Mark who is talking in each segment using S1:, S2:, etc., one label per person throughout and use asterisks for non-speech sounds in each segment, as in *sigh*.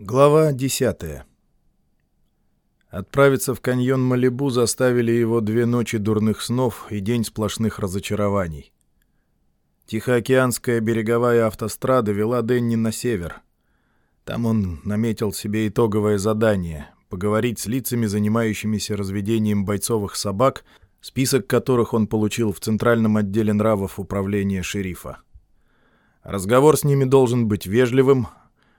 S1: Глава 10. Отправиться в каньон Малибу заставили его две ночи дурных снов и день сплошных разочарований. Тихоокеанская береговая автострада вела Денни на север. Там он наметил себе итоговое задание — поговорить с лицами, занимающимися разведением бойцовых собак, список которых он получил в Центральном отделе нравов управления шерифа. Разговор с ними должен быть вежливым,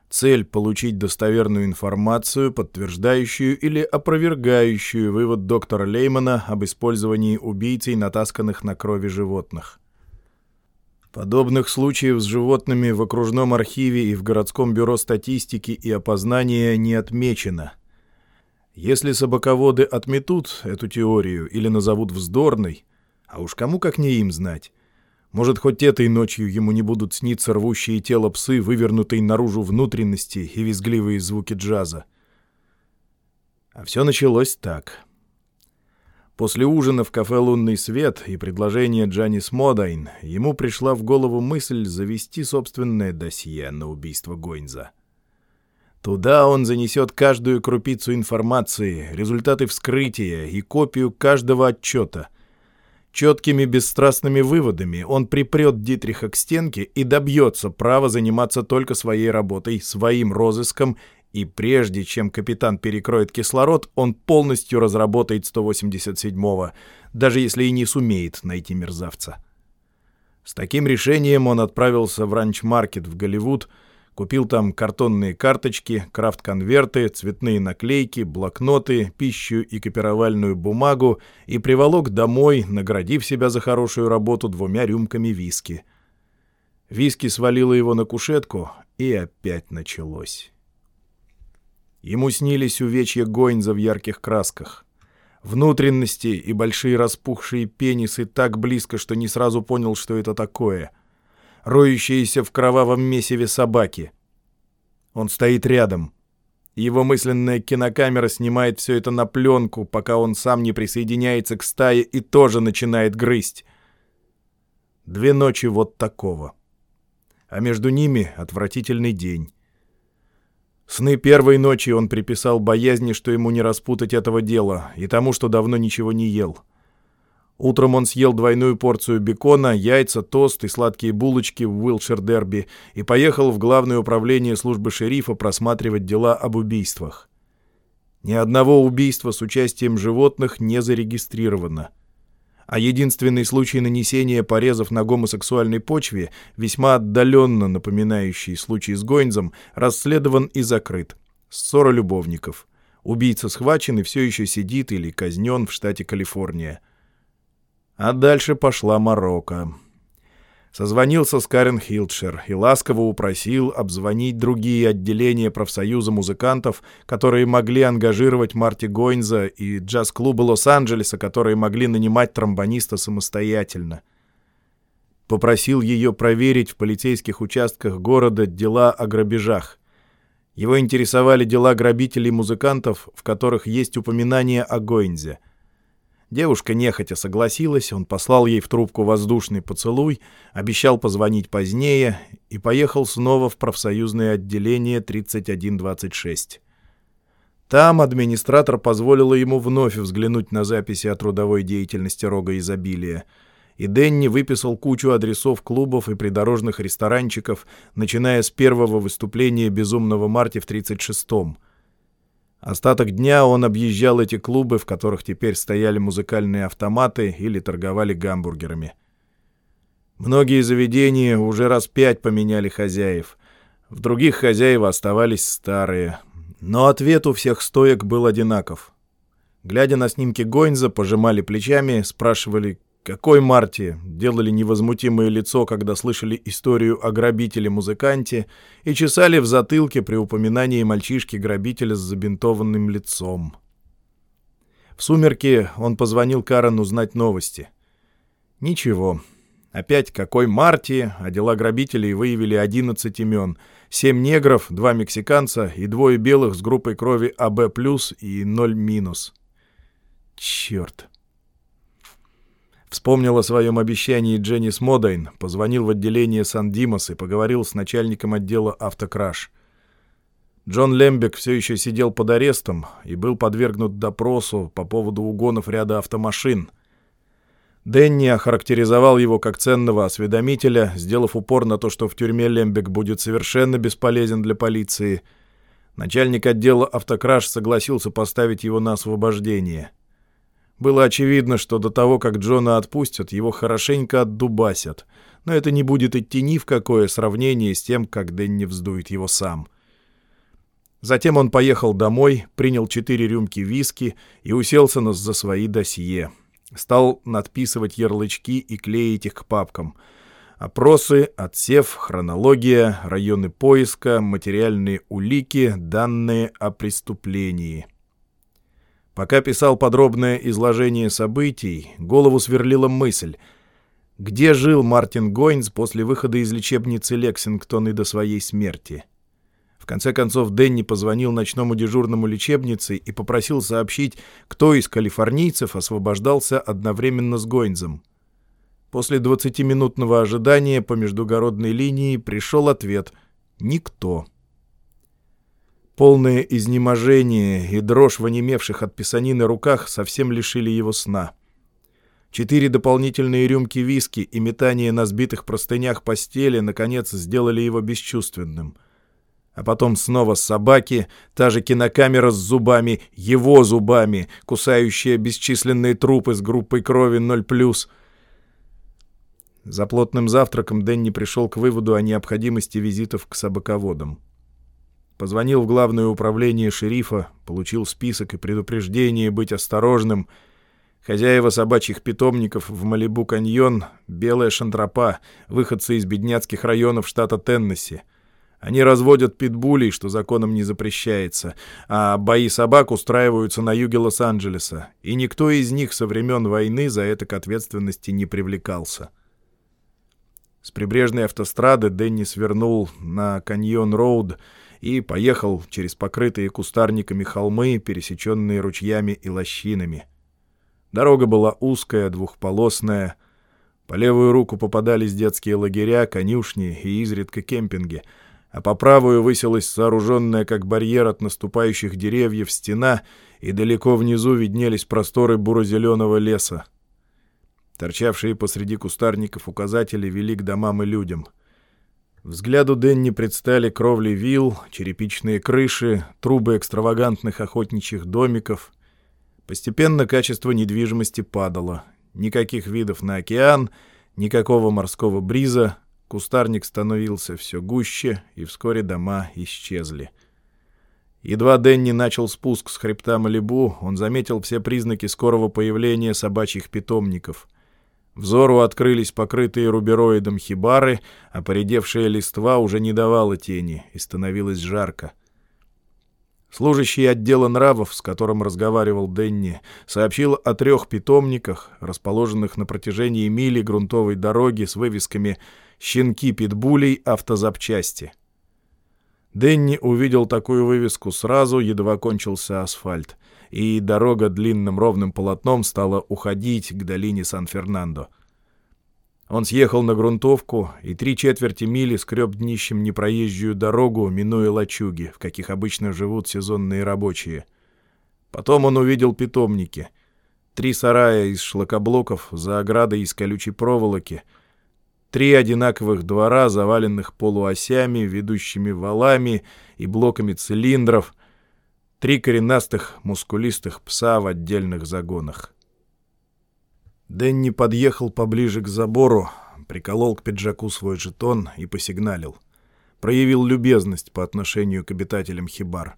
S1: Цель — получить достоверную информацию, подтверждающую или опровергающую вывод доктора Леймана об использовании убийцей, натасканных на крови животных. Подобных случаев с животными в окружном архиве и в городском бюро статистики и опознания не отмечено. Если собаководы отметут эту теорию или назовут вздорной, а уж кому как не им знать, может, хоть этой ночью ему не будут сниться рвущие тело псы, вывернутые наружу внутренности и визгливые звуки джаза. А все началось так. После ужина в кафе «Лунный свет» и предложения Джанис Модайн ему пришла в голову мысль завести собственное досье на убийство Гойнза. Туда он занесет каждую крупицу информации, результаты вскрытия и копию каждого отчета — Четкими бесстрастными выводами он припрет Дитриха к стенке и добьется права заниматься только своей работой, своим розыском, и прежде чем капитан перекроет кислород, он полностью разработает 187-го, даже если и не сумеет найти мерзавца. С таким решением он отправился в ранч-маркет в Голливуд, Купил там картонные карточки, крафт-конверты, цветные наклейки, блокноты, пищу и копировальную бумагу и приволок домой, наградив себя за хорошую работу двумя рюмками виски. Виски свалило его на кушетку, и опять началось. Ему снились увечья Гойнза в ярких красках. Внутренности и большие распухшие пенисы так близко, что не сразу понял, что это такое — роющиеся в кровавом месиве собаки. Он стоит рядом. Его мысленная кинокамера снимает все это на пленку, пока он сам не присоединяется к стае и тоже начинает грызть. Две ночи вот такого. А между ними отвратительный день. Сны первой ночи он приписал боязни, что ему не распутать этого дела, и тому, что давно ничего не ел. Утром он съел двойную порцию бекона, яйца, тост и сладкие булочки в Уилшир-Дерби и поехал в главное управление службы шерифа просматривать дела об убийствах. Ни одного убийства с участием животных не зарегистрировано. А единственный случай нанесения порезов на гомосексуальной почве, весьма отдаленно напоминающий случай с Гойнзом, расследован и закрыт. Ссора любовников. Убийца схвачен и все еще сидит или казнен в штате Калифорния. А дальше пошла Марокко. Созвонился с Карен Хилдшер и ласково упросил обзвонить другие отделения профсоюза музыкантов, которые могли ангажировать Марти Гойнза и джаз-клуба Лос-Анджелеса, которые могли нанимать тромбониста самостоятельно. Попросил ее проверить в полицейских участках города дела о грабежах. Его интересовали дела грабителей-музыкантов, в которых есть упоминание о Гойнзе — Девушка нехотя согласилась, он послал ей в трубку воздушный поцелуй, обещал позвонить позднее и поехал снова в профсоюзное отделение 3126. Там администратор позволила ему вновь взглянуть на записи о трудовой деятельности рога изобилия, и Денни выписал кучу адресов клубов и придорожных ресторанчиков, начиная с первого выступления «Безумного Марти» в 36-м — Остаток дня он объезжал эти клубы, в которых теперь стояли музыкальные автоматы или торговали гамбургерами. Многие заведения уже раз пять поменяли хозяев. В других хозяева оставались старые. Но ответ у всех стоек был одинаков. Глядя на снимки Гойнза, пожимали плечами, спрашивали, какой Марти делали невозмутимое лицо, когда слышали историю о грабителе-музыканте, и чесали в затылке при упоминании мальчишки-грабителя с забинтованным лицом. В сумерки он позвонил Карен узнать новости. Ничего. Опять какой Марти, а дела грабителей выявили 11 имен. Семь негров, два мексиканца и двое белых с группой крови АБ+, и 0-. Черт. Вспомнил о своем обещании Дженнис Модайн, позвонил в отделение Сан-Димас и поговорил с начальником отдела «Автокраш». Джон Лембек все еще сидел под арестом и был подвергнут допросу по поводу угонов ряда автомашин. Дэнни охарактеризовал его как ценного осведомителя, сделав упор на то, что в тюрьме Лембек будет совершенно бесполезен для полиции. Начальник отдела автокраш согласился поставить его на освобождение. Было очевидно, что до того, как Джона отпустят, его хорошенько отдубасят, но это не будет идти ни в какое сравнение с тем, как Дэнни вздует его сам — Затем он поехал домой, принял четыре рюмки виски и уселся за свои досье. Стал надписывать ярлычки и клеить их к папкам. Опросы, отсев, хронология, районы поиска, материальные улики, данные о преступлении. Пока писал подробное изложение событий, голову сверлила мысль. Где жил Мартин Гойнс после выхода из лечебницы Лексингтон и до своей смерти? — конце концов, Дэнни позвонил ночному дежурному лечебнице и попросил сообщить, кто из калифорнийцев освобождался одновременно с Гойнзом. После 20-минутного ожидания по междугородной линии пришел ответ «Никто». Полное изнеможение и дрожь в онемевших от писанины руках совсем лишили его сна. Четыре дополнительные рюмки виски и метание на сбитых простынях постели, наконец, сделали его бесчувственным — а потом снова собаки, та же кинокамера с зубами, его зубами, кусающая бесчисленные трупы с группой крови 0+. За плотным завтраком Дэнни пришел к выводу о необходимости визитов к собаководам. Позвонил в главное управление шерифа, получил список и предупреждение быть осторожным. Хозяева собачьих питомников в Малибу-каньон — белая шантропа, выходцы из бедняцких районов штата Теннесси — они разводят питбулей, что законом не запрещается, а бои собак устраиваются на юге Лос-Анджелеса, и никто из них со времен войны за это к ответственности не привлекался. С прибрежной автострады Дэнни свернул на Каньон-Роуд и поехал через покрытые кустарниками холмы, пересеченные ручьями и лощинами. Дорога была узкая, двухполосная. По левую руку попадались детские лагеря, конюшни и изредка кемпинги — а по правую высилась сооруженная как барьер от наступающих деревьев стена, и далеко внизу виднелись просторы буро-зеленого леса. Торчавшие посреди кустарников указатели вели к домам и людям. Взгляду Дэнни предстали кровли вилл, черепичные крыши, трубы экстравагантных охотничьих домиков. Постепенно качество недвижимости падало. Никаких видов на океан, никакого морского бриза — Кустарник становился все гуще, и вскоре дома исчезли. Едва Дэнни начал спуск с хребта Малибу, он заметил все признаки скорого появления собачьих питомников. Взору открылись покрытые рубероидом хибары, а поредевшая листва уже не давала тени, и становилось жарко. Служащий отдела нравов, с которым разговаривал Денни, сообщил о трех питомниках, расположенных на протяжении мили грунтовой дороги с вывесками «Щенки питбулей автозапчасти». Денни увидел такую вывеску сразу, едва кончился асфальт, и дорога длинным ровным полотном стала уходить к долине Сан-Фернандо. Он съехал на грунтовку и три четверти мили скреб днищем непроезжую дорогу, минуя лачуги, в каких обычно живут сезонные рабочие. Потом он увидел питомники. Три сарая из шлакоблоков за оградой из колючей проволоки, три одинаковых двора, заваленных полуосями, ведущими валами и блоками цилиндров, три коренастых мускулистых пса в отдельных загонах. Дэнни подъехал поближе к забору, приколол к пиджаку свой жетон и посигналил. Проявил любезность по отношению к обитателям хибар.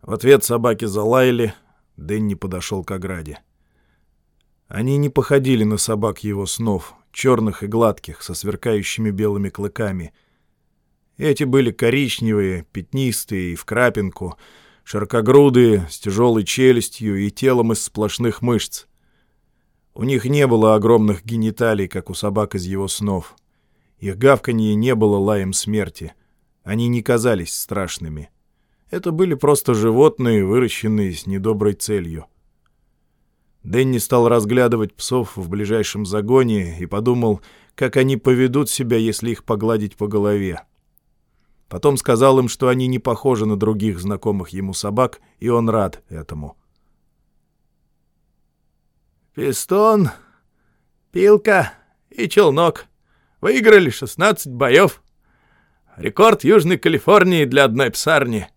S1: В ответ собаки залаяли, Дэнни подошел к ограде. Они не походили на собак его снов, черных и гладких, со сверкающими белыми клыками. Эти были коричневые, пятнистые и в крапинку, широкогрудые, с тяжелой челюстью и телом из сплошных мышц. У них не было огромных гениталий, как у собак из его снов. Их гавканье не было лаем смерти. Они не казались страшными. Это были просто животные, выращенные с недоброй целью. Дэнни стал разглядывать псов в ближайшем загоне и подумал, как они поведут себя, если их погладить по голове. Потом сказал им, что они не похожи на других знакомых ему собак, и он рад этому.
S2: «Пистон, пилка и челнок. Выиграли 16 боев. Рекорд Южной Калифорнии для одной псарни».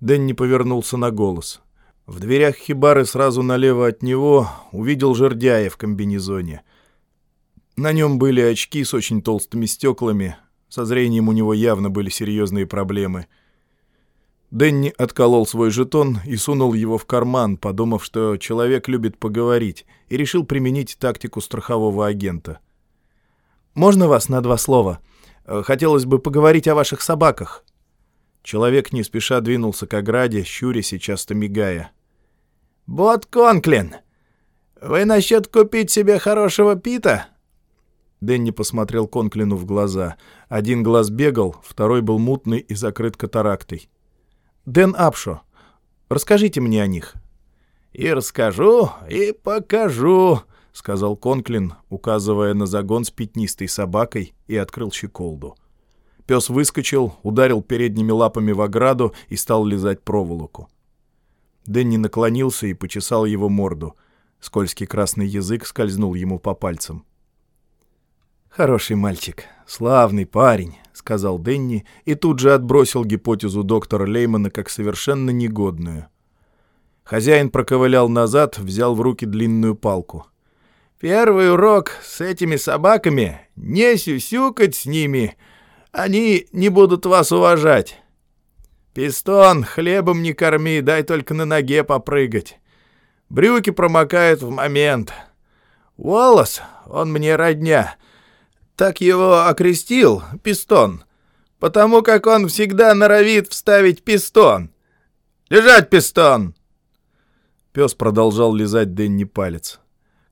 S1: Дэнни повернулся на голос. В дверях хибары сразу налево от него увидел жердяя в комбинезоне. На нем были очки с очень толстыми стеклами, со зрением у него явно были серьезные проблемы. Дэнни отколол свой жетон и сунул его в карман, подумав, что человек любит поговорить, и решил применить тактику страхового агента. «Можно вас на два слова? Хотелось бы поговорить о ваших собаках». Человек не спеша двинулся к ограде, щурясь и часто мигая.
S2: «Бот Конклин, вы насчет купить себе хорошего пита?»
S1: Дэнни посмотрел Конклину в глаза. Один глаз бегал, второй был мутный и закрыт катарактой. «Дэн Апшо, расскажите мне о них».
S2: «И расскажу, и покажу», — сказал Конклин, указывая на загон с пятнистой собакой, и открыл щеколду.
S1: Пес выскочил, ударил передними лапами в ограду и стал лизать проволоку. Дэнни наклонился и почесал его морду. Скользкий красный язык скользнул ему по пальцам. «Хороший мальчик, славный парень», — сказал Денни и тут же отбросил гипотезу доктора Леймана как совершенно негодную. Хозяин проковылял назад, взял в руки длинную палку.
S2: «Первый урок с этими собаками — не сюсюкать с ними. Они не будут вас уважать. Пистон, хлебом не корми, дай только на ноге попрыгать. Брюки промокают в момент. Волос, он мне родня» так его окрестил, пистон, потому как он всегда норовит вставить пистон. Лежать, пистон!»
S1: Пес продолжал лизать Дэнни палец.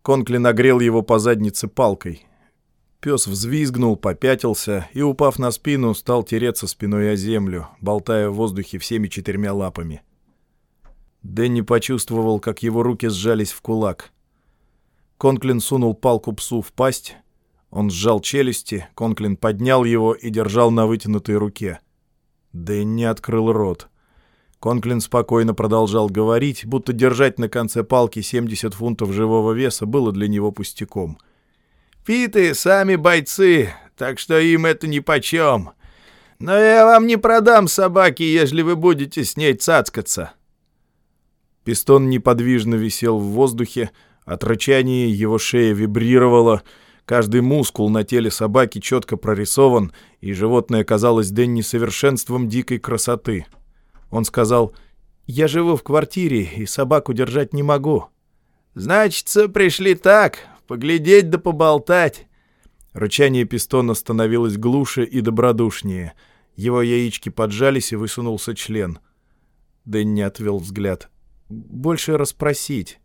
S1: Конкли нагрел его по заднице палкой. Пес взвизгнул, попятился и, упав на спину, стал тереться спиной о землю, болтая в воздухе всеми четырьмя лапами. Дэнни почувствовал, как его руки сжались в кулак. Конклин сунул палку псу в пасть, он сжал челюсти, Конклин поднял его и держал на вытянутой руке. Дэнни открыл рот. Конклин спокойно продолжал говорить, будто держать на конце палки 70 фунтов живого веса было для него пустяком.
S2: «Питы сами бойцы, так что им это нипочем. Но я вам не продам собаки, если вы будете с ней цацкаться».
S1: Пистон неподвижно висел в воздухе, от рычания его шея вибрировала — Каждый мускул на теле собаки четко прорисован, и животное казалось Дэнни совершенством дикой красоты. Он сказал, «Я живу в квартире, и собаку держать не могу».
S2: «Значится, пришли так, поглядеть да поболтать».
S1: Рычание пистона становилось глуше и добродушнее. Его яички поджались, и высунулся член. Дэнни отвел взгляд. «Больше расспросить».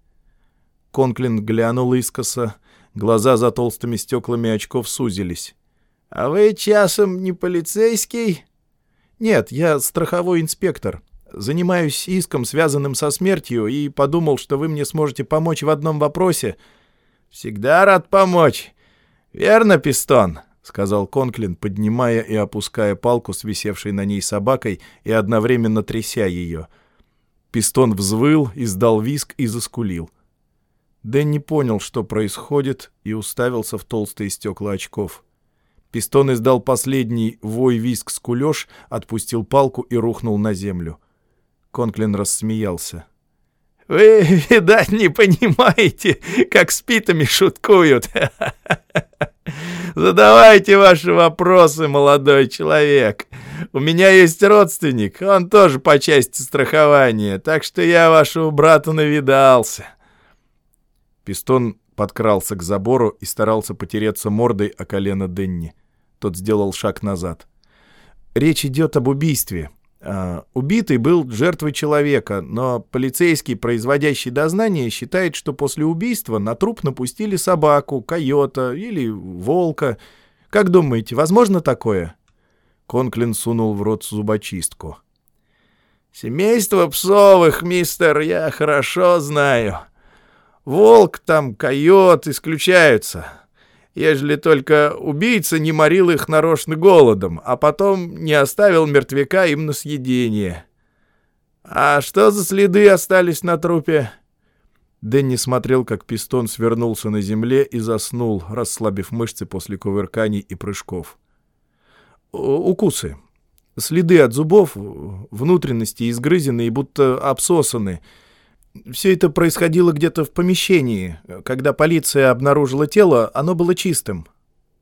S1: Конклин глянул искоса, Глаза за толстыми стеклами очков сузились.
S2: «А вы часом не полицейский?»
S1: «Нет, я страховой инспектор. Занимаюсь иском, связанным со смертью, и подумал, что вы мне сможете помочь в одном вопросе».
S2: «Всегда рад помочь. Верно, Пистон?» — сказал Конклин, поднимая и опуская палку с висевшей на ней собакой и одновременно тряся ее.
S1: Пистон взвыл, издал виск и заскулил. Дэнни понял, что происходит, и уставился в толстые стекла очков. Пистон издал последний вой-виск-скулёж, отпустил палку и рухнул на землю. Конклин рассмеялся.
S2: «Вы, видать, не понимаете, как с питами шуткуют. *laughs* Задавайте ваши вопросы, молодой человек. У меня есть родственник, он тоже по части страхования, так что я вашего брата навидался».
S1: Пистон подкрался к забору и старался потереться мордой о колено Денни. Тот сделал шаг назад. «Речь идет об убийстве. А, убитый был жертвой человека, но полицейский, производящий дознание, считает, что после убийства на труп напустили собаку, койота или волка. Как думаете, возможно такое?» Конклин сунул в рот зубочистку.
S2: «Семейство псовых, мистер, я хорошо знаю. Волк там, койот исключаются. ежели только убийца не морил их нарочно голодом, а потом не оставил мертвяка им на съедение. А что за следы остались на трупе?»
S1: Дэнни смотрел, как пистон свернулся на земле и заснул, расслабив мышцы после кувырканий и прыжков. «Укусы. Следы от зубов, внутренности изгрызены и будто обсосаны. Все это происходило где-то в помещении. Когда полиция обнаружила тело, оно было чистым».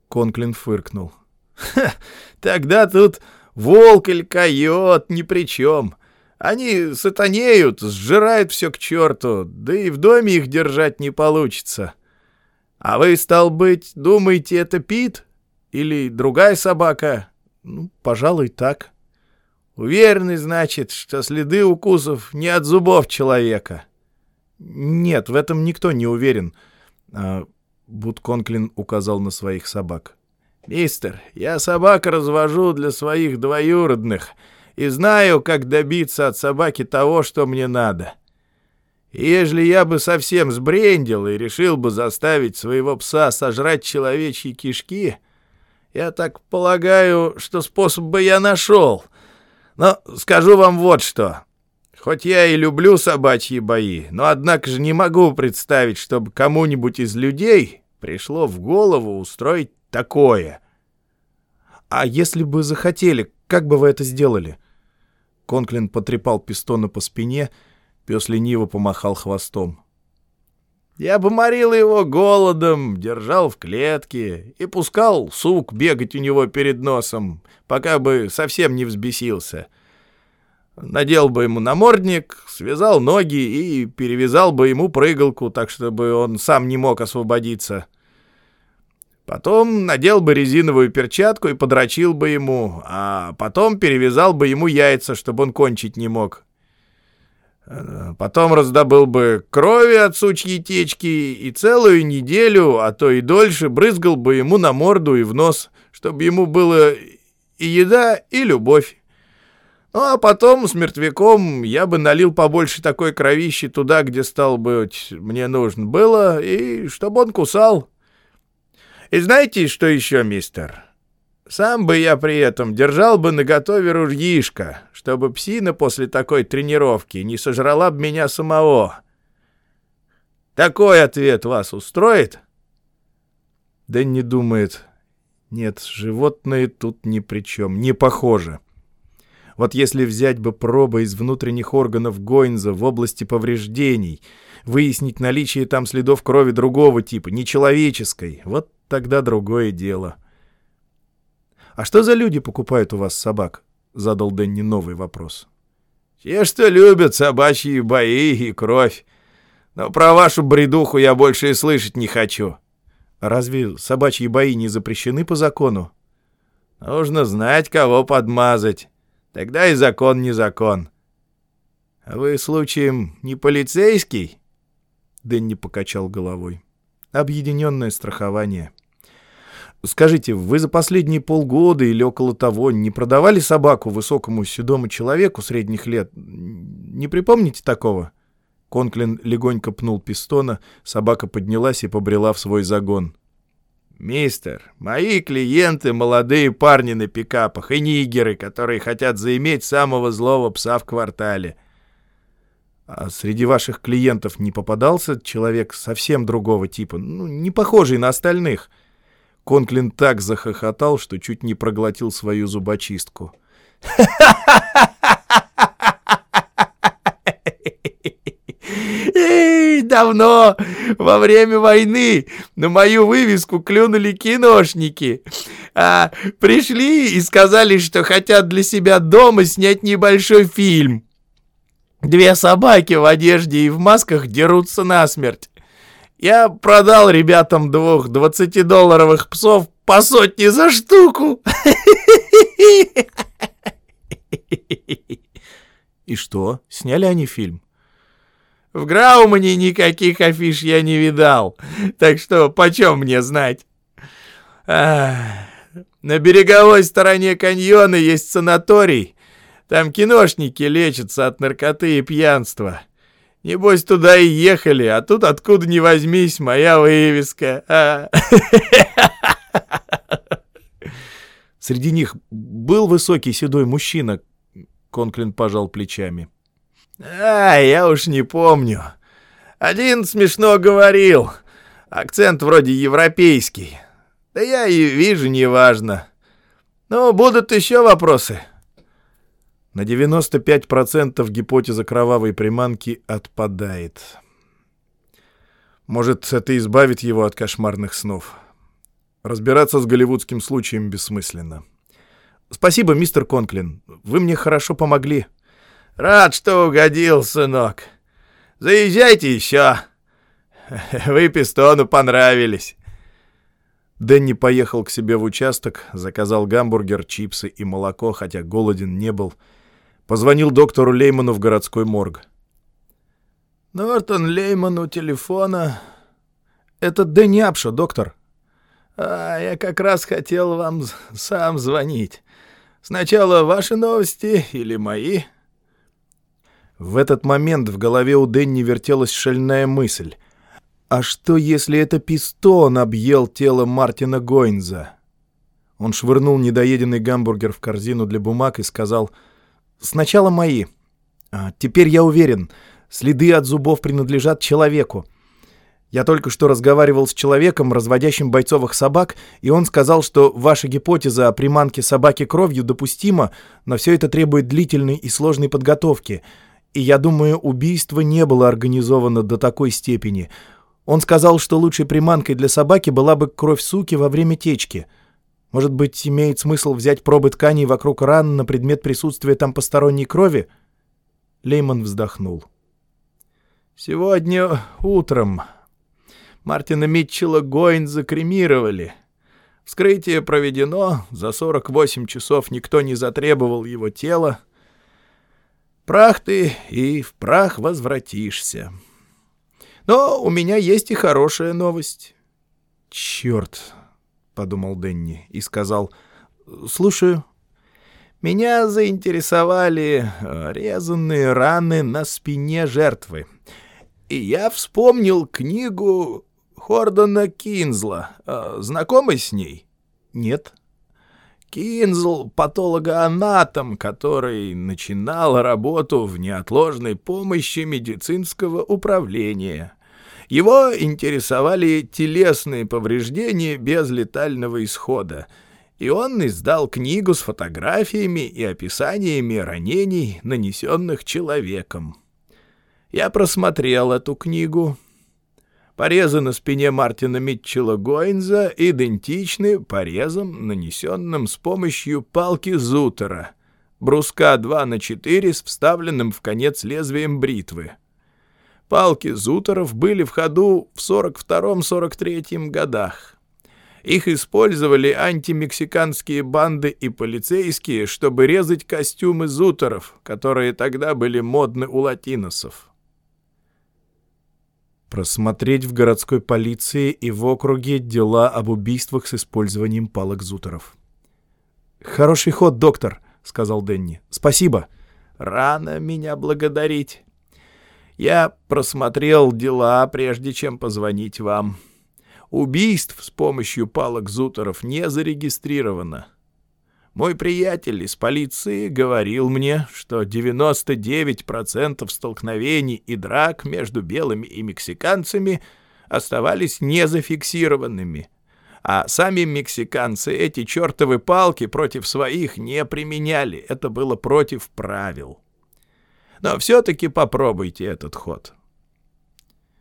S1: Конклин фыркнул.
S2: «Ха, тогда тут волк или койот ни при чем. Они сатанеют, сжирают все к черту, да и в доме их держать не получится. А вы, стал быть, думаете, это Пит? Или другая собака?
S1: Ну, пожалуй, так.
S2: Уверены, значит, что следы укусов не от зубов человека?
S1: Нет, в этом никто не уверен. А, Бут Конклин указал на своих собак.
S2: Мистер, я собак развожу для своих двоюродных — и знаю, как добиться от собаки того, что мне надо. И ежели я бы совсем сбрендил и решил бы заставить своего пса сожрать человечьи кишки, я так полагаю, что способ бы я нашел. Но скажу вам вот что. Хоть я и люблю собачьи бои, но однако же не могу представить, чтобы кому-нибудь из людей пришло в голову устроить такое.
S1: А если бы захотели, как бы вы это сделали?» Конклин потрепал пистона по спине, пес лениво помахал хвостом.
S2: «Я бы морил его голодом, держал в клетке и пускал сук бегать у него перед носом, пока бы совсем не взбесился. Надел бы ему намордник, связал ноги и перевязал бы ему прыгалку, так чтобы он сам не мог освободиться». Потом надел бы резиновую перчатку и подрочил бы ему, а потом перевязал бы ему яйца, чтобы он кончить не мог. Э, потом раздобыл бы крови от сучьей течки и целую неделю, а то и дольше, брызгал бы ему на морду и в нос, чтобы ему было и еда, и любовь. Ну, а потом с мертвяком я бы налил побольше такой кровищи туда, где, стал быть, мне нужно было, и чтобы он кусал. И знаете, что еще, мистер? Сам бы я при этом держал бы наготове ружьишко, чтобы псина после такой тренировки не сожрала бы меня самого. Такой ответ вас устроит?
S1: Дэнни думает, нет, животные тут ни при чем, не похоже. Вот если взять бы пробы из внутренних органов Гойнза в области повреждений, выяснить наличие там следов крови другого типа, нечеловеческой, вот тогда другое дело. «А что за люди покупают у вас собак?» — задал Дэнни новый вопрос.
S2: «Те, что любят собачьи бои и кровь. Но про вашу бредуху я больше и слышать не хочу».
S1: «Разве собачьи бои не запрещены по закону?»
S2: «Нужно знать, кого подмазать. Тогда и закон не закон». «А вы, случаем, не полицейский?»
S1: Дэнни покачал головой. «Объединенное страхование». Скажите, вы за последние полгода или около того не продавали собаку высокому седому человеку средних лет? Не припомните такого?» Конклин легонько пнул пистона, собака поднялась и побрела в свой загон.
S2: «Мистер, мои клиенты — молодые парни на пикапах и нигеры, которые хотят заиметь самого злого пса в квартале».
S1: «А среди ваших клиентов не попадался человек совсем другого типа, ну, не похожий на остальных?» Конклин так захохотал, что чуть не проглотил свою зубочистку.
S2: давно, во время войны, на мою вывеску клюнули киношники. А, пришли и сказали, что хотят для себя дома снять небольшой фильм. Две собаки в одежде и в масках дерутся насмерть. Я продал ребятам двух двадцатидолларовых псов по сотне за штуку.
S1: И что, сняли они фильм?
S2: В Граумане никаких афиш я не видал, так что почем мне знать? Ах, на береговой стороне каньона есть санаторий. Там киношники лечатся от наркоты и пьянства. Небось, туда и ехали, а тут откуда ни возьмись, моя вывеска. А. *laughs*
S1: Среди них был высокий седой мужчина. Конклин пожал плечами.
S2: А, я уж не помню. Один смешно говорил. Акцент вроде европейский. Да я и вижу, неважно. Ну, будут еще вопросы.
S1: На 95% гипотеза кровавой приманки отпадает. Может, это избавит его от кошмарных снов. Разбираться с голливудским случаем бессмысленно. Спасибо, мистер Конклин. Вы мне хорошо помогли.
S2: Рад, что угодил, сынок. Заезжайте еще. Вы Пистону понравились.
S1: Дэнни поехал к себе в участок, заказал гамбургер, чипсы и молоко, хотя голоден не был — Позвонил доктору Лейману в городской морг.
S2: «Нортон Лейман у телефона...»
S1: «Это Дэнни Апша, доктор».
S2: «А, я как раз хотел вам сам звонить. Сначала ваши новости или мои?»
S1: В этот момент в голове у Дэнни вертелась шальная мысль. «А что, если это пистон объел тело Мартина Гойнза?» Он швырнул недоеденный гамбургер в корзину для бумаг и сказал — Сначала мои. А теперь я уверен, следы от зубов принадлежат человеку. Я только что разговаривал с человеком, разводящим бойцовых собак, и он сказал, что ваша гипотеза о приманке собаки кровью допустима, но все это требует длительной и сложной подготовки. И я думаю, убийство не было организовано до такой степени. Он сказал, что лучшей приманкой для собаки была бы кровь суки во время течки — может быть, имеет смысл взять пробы тканей вокруг ран на предмет присутствия там посторонней крови? Лейман вздохнул.
S2: Сегодня утром Мартина Митчелла Гойн закремировали. Вскрытие проведено, за 48 часов никто не затребовал его тело. Прах ты и в прах возвратишься. Но у меня есть и хорошая новость.
S1: Черт, — подумал Денни и сказал «Слушаю».
S2: «Меня заинтересовали э, резанные раны на спине жертвы. И я вспомнил книгу Хордона Кинзла. Э, знакомы с ней?»
S1: «Нет».
S2: Кинзл — патологоанатом, который начинал работу в неотложной помощи медицинского управления. Его интересовали телесные повреждения без летального исхода, и он издал книгу с фотографиями и описаниями ранений, нанесенных человеком. Я просмотрел эту книгу. Порезы на спине Мартина Митчелла Гойнза идентичны порезам, нанесенным с помощью палки Зутера, бруска 2 на 4 с вставленным в конец лезвием бритвы. Палки зутеров были в ходу в 42-43 годах. Их использовали антимексиканские банды и полицейские, чтобы резать костюмы зутеров, которые тогда были модны у латиносов.
S1: Просмотреть в городской полиции и в округе дела об убийствах с использованием палок зутеров. «Хороший ход, доктор», — сказал Денни. «Спасибо».
S2: «Рано меня благодарить. Я просмотрел дела, прежде чем позвонить вам. Убийств с помощью палок Зутеров не зарегистрировано. Мой приятель из полиции говорил мне, что 99% столкновений и драк между белыми и мексиканцами оставались незафиксированными, а сами мексиканцы эти чертовы палки против своих не применяли, это было против правил. Но все-таки попробуйте этот ход.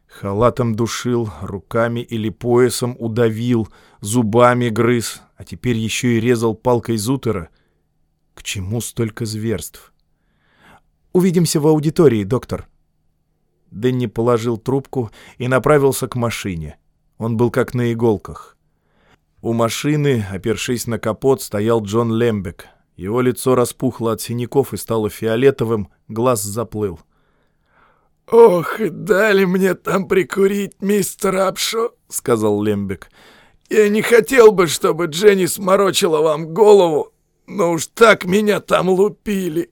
S1: Халатом душил, руками или поясом удавил, зубами грыз, а теперь еще и резал палкой Зутера. К чему столько зверств? «Увидимся в аудитории, доктор». Дэнни положил трубку и направился к машине. Он был как на иголках. У машины, опершись на капот, стоял Джон Лембек — его лицо распухло от синяков и стало фиолетовым, глаз заплыл.
S2: «Ох, дали мне там прикурить, мистер Апшо», — сказал Лембек. «Я не хотел бы, чтобы Дженни сморочила вам голову, но уж так меня там лупили».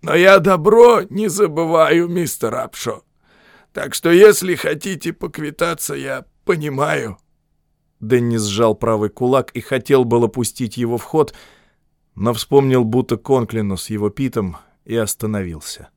S2: Но я добро не забываю, мистер Апшо. Так что если хотите поквитаться, я понимаю».
S1: Дэнни сжал правый кулак и хотел было пустить его в ход, но вспомнил, будто Конклину с его питом, и остановился.